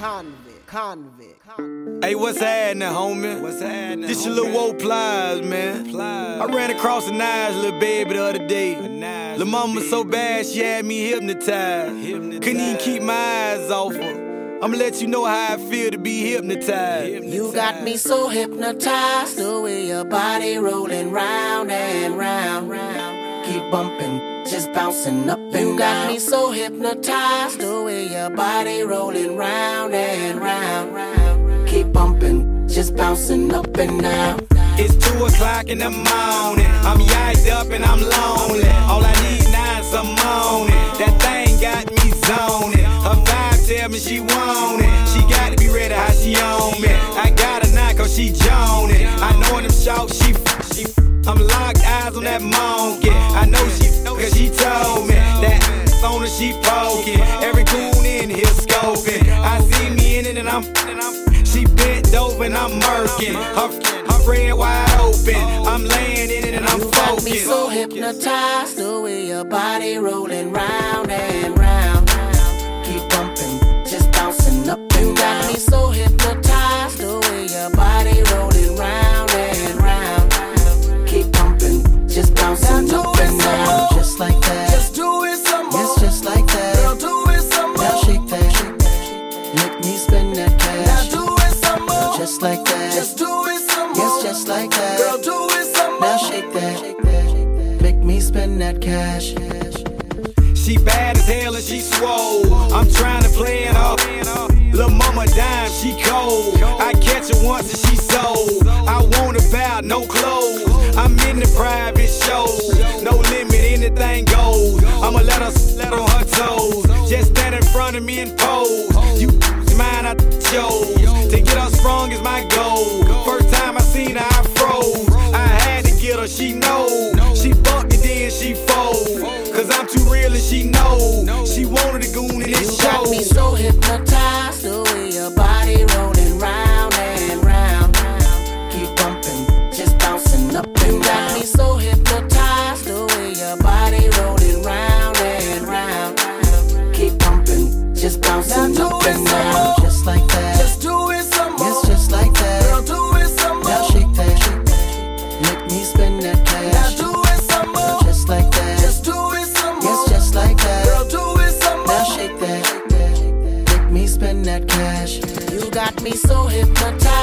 convict, convict, convict. Hey, what's happening, homie? What's happening? This your little old plies, man. Plies. I ran across a nice little baby the other day. Nice Lil' mama so bad she had me hypnotized. hypnotized. Couldn't even keep my eyes off her. I'ma let you know how I feel to be hypnotized. hypnotized. You got me so hypnotized, the way your body rolling round and round, round. Keep bumping, just bouncing up and down. You got me so hypnotized, the way your body rolling round and round, round. Keep bumping, just bouncing up and down. It's two o'clock in the morning. I'm yacked up and I'm lonely. All I need now is some morning. That thing got me zoning. Her vibe tell me she want it. She gotta be ready how she on me. I got a knock cause she joning. I know them shout she she. I'm locked eyes on that monkey. Her she poking. Every goon in here scoping. I see me in it and I'm. I'm She bent over and I'm murking. Her, her friend wide open. I'm laying in it and I'm You got me so hypnotized, the way your body rolling round. Just like that. Just do it some more. Yes, just like that. Girl, do it some more. Now shake that. Make me spend that cash. She bad as hell and she swole. I'm trying to play it off. Lil' mama dime, she cold. I catch her once and she sold. I want her bad, no clothes. I'm in the private shows. No limit, anything goes. I'ma let her let on her toes. Just stand in front of me and pose. You mine, I chose. To get her sprung is my goal. First time I seen her, I froze. I had to get her, she know. She fucked it, then she fold. Cause I'm too real and she know. She wanted a goon and it You got me shows. so hypnotized, the way your body rolling round and round. Keep bumping, just bouncing up and down. You got me so hypnotized, the way your body rolling round and round. Keep bumping, just bouncing up and down. Got me so hypnotized,